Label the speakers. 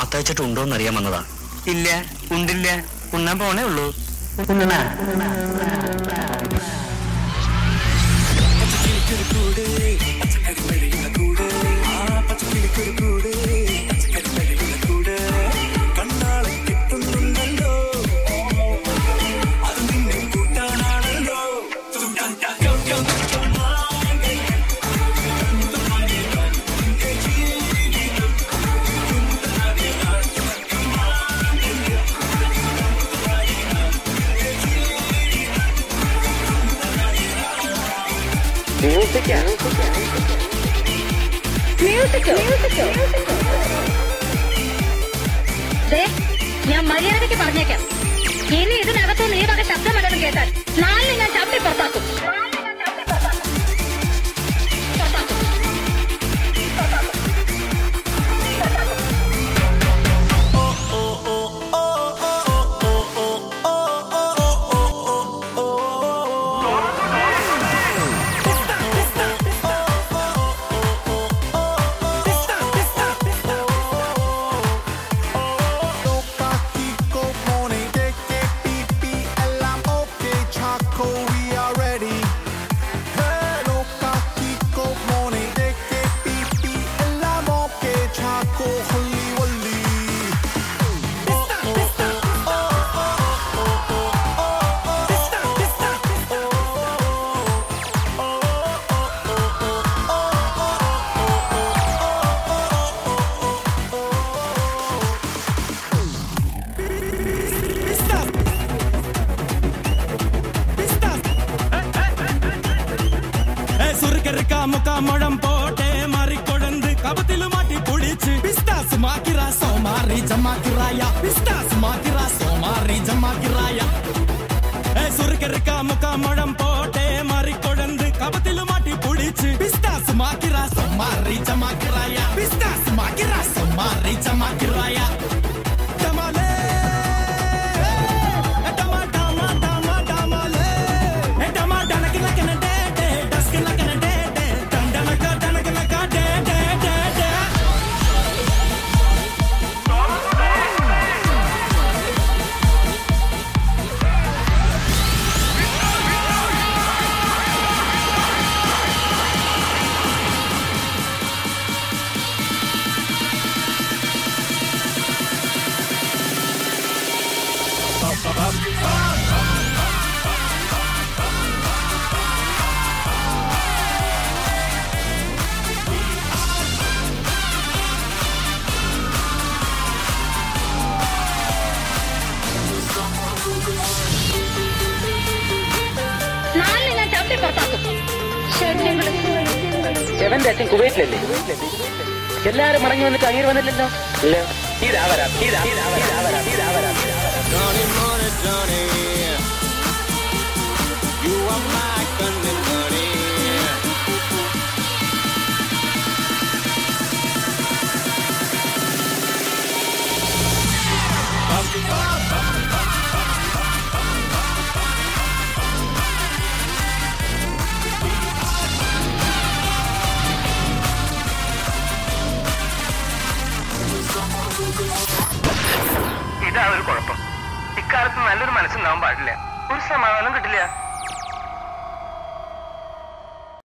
Speaker 1: മത്തയച്ചിട്ട് ഉണ്ടോന്ന് അറിയാൻ വന്നതാ.
Speaker 2: ഇല്ല ഉണ്ടില്ല. ഉണ്ണാൻ പോണേ ഉള്ളൂ.
Speaker 3: ഞാൻ മര്യാദയ്ക്ക് പറഞ്ഞേക്കാം. ഇനി ഇതിനകത്ത് നീ വക ശബ്ദമല്ലെന്ന് കേട്ടാൽ
Speaker 4: Moca, moca, moca, moca, moca, moca, moca, pistas மாக்கிரா சோமாரி ஜமாக்கிராயா pistas மாக்கிரா சோமாரி ஜமாக்கிராயா ஏ சுருக்கருக்கா முக்கா முழம் போட்டே மாறி கொழுந்து கபத்தில மாட்டி புடிச்சு பிஸ்தாஸ் மாக்கிரா சோமாரி ஜமாக்கிராயா பிஸ்தாஸ் மாக்கிரா சோமாரி ஜமாக்கிராயா
Speaker 2: എവന്റെ അച്ഛൻ കുവൈറ്റിലല്ലേ? എല്ലാരും മടങ്ങി വന്നിട്ട് അങ്ങനെ വന്നില്ലല്ലോ? ഇല്ല ഇതാ വരാം ഇതാ ഇതാ ഇതാവരാ ഇതാ വരാം ഇതാ വരാം.
Speaker 5: Johnny, money, Johnny. നല്ലൊരു മനസ്സുണ്ടാവാൻ പാടില്ല. ഒരു സമാധാനം കിട്ടില്ല.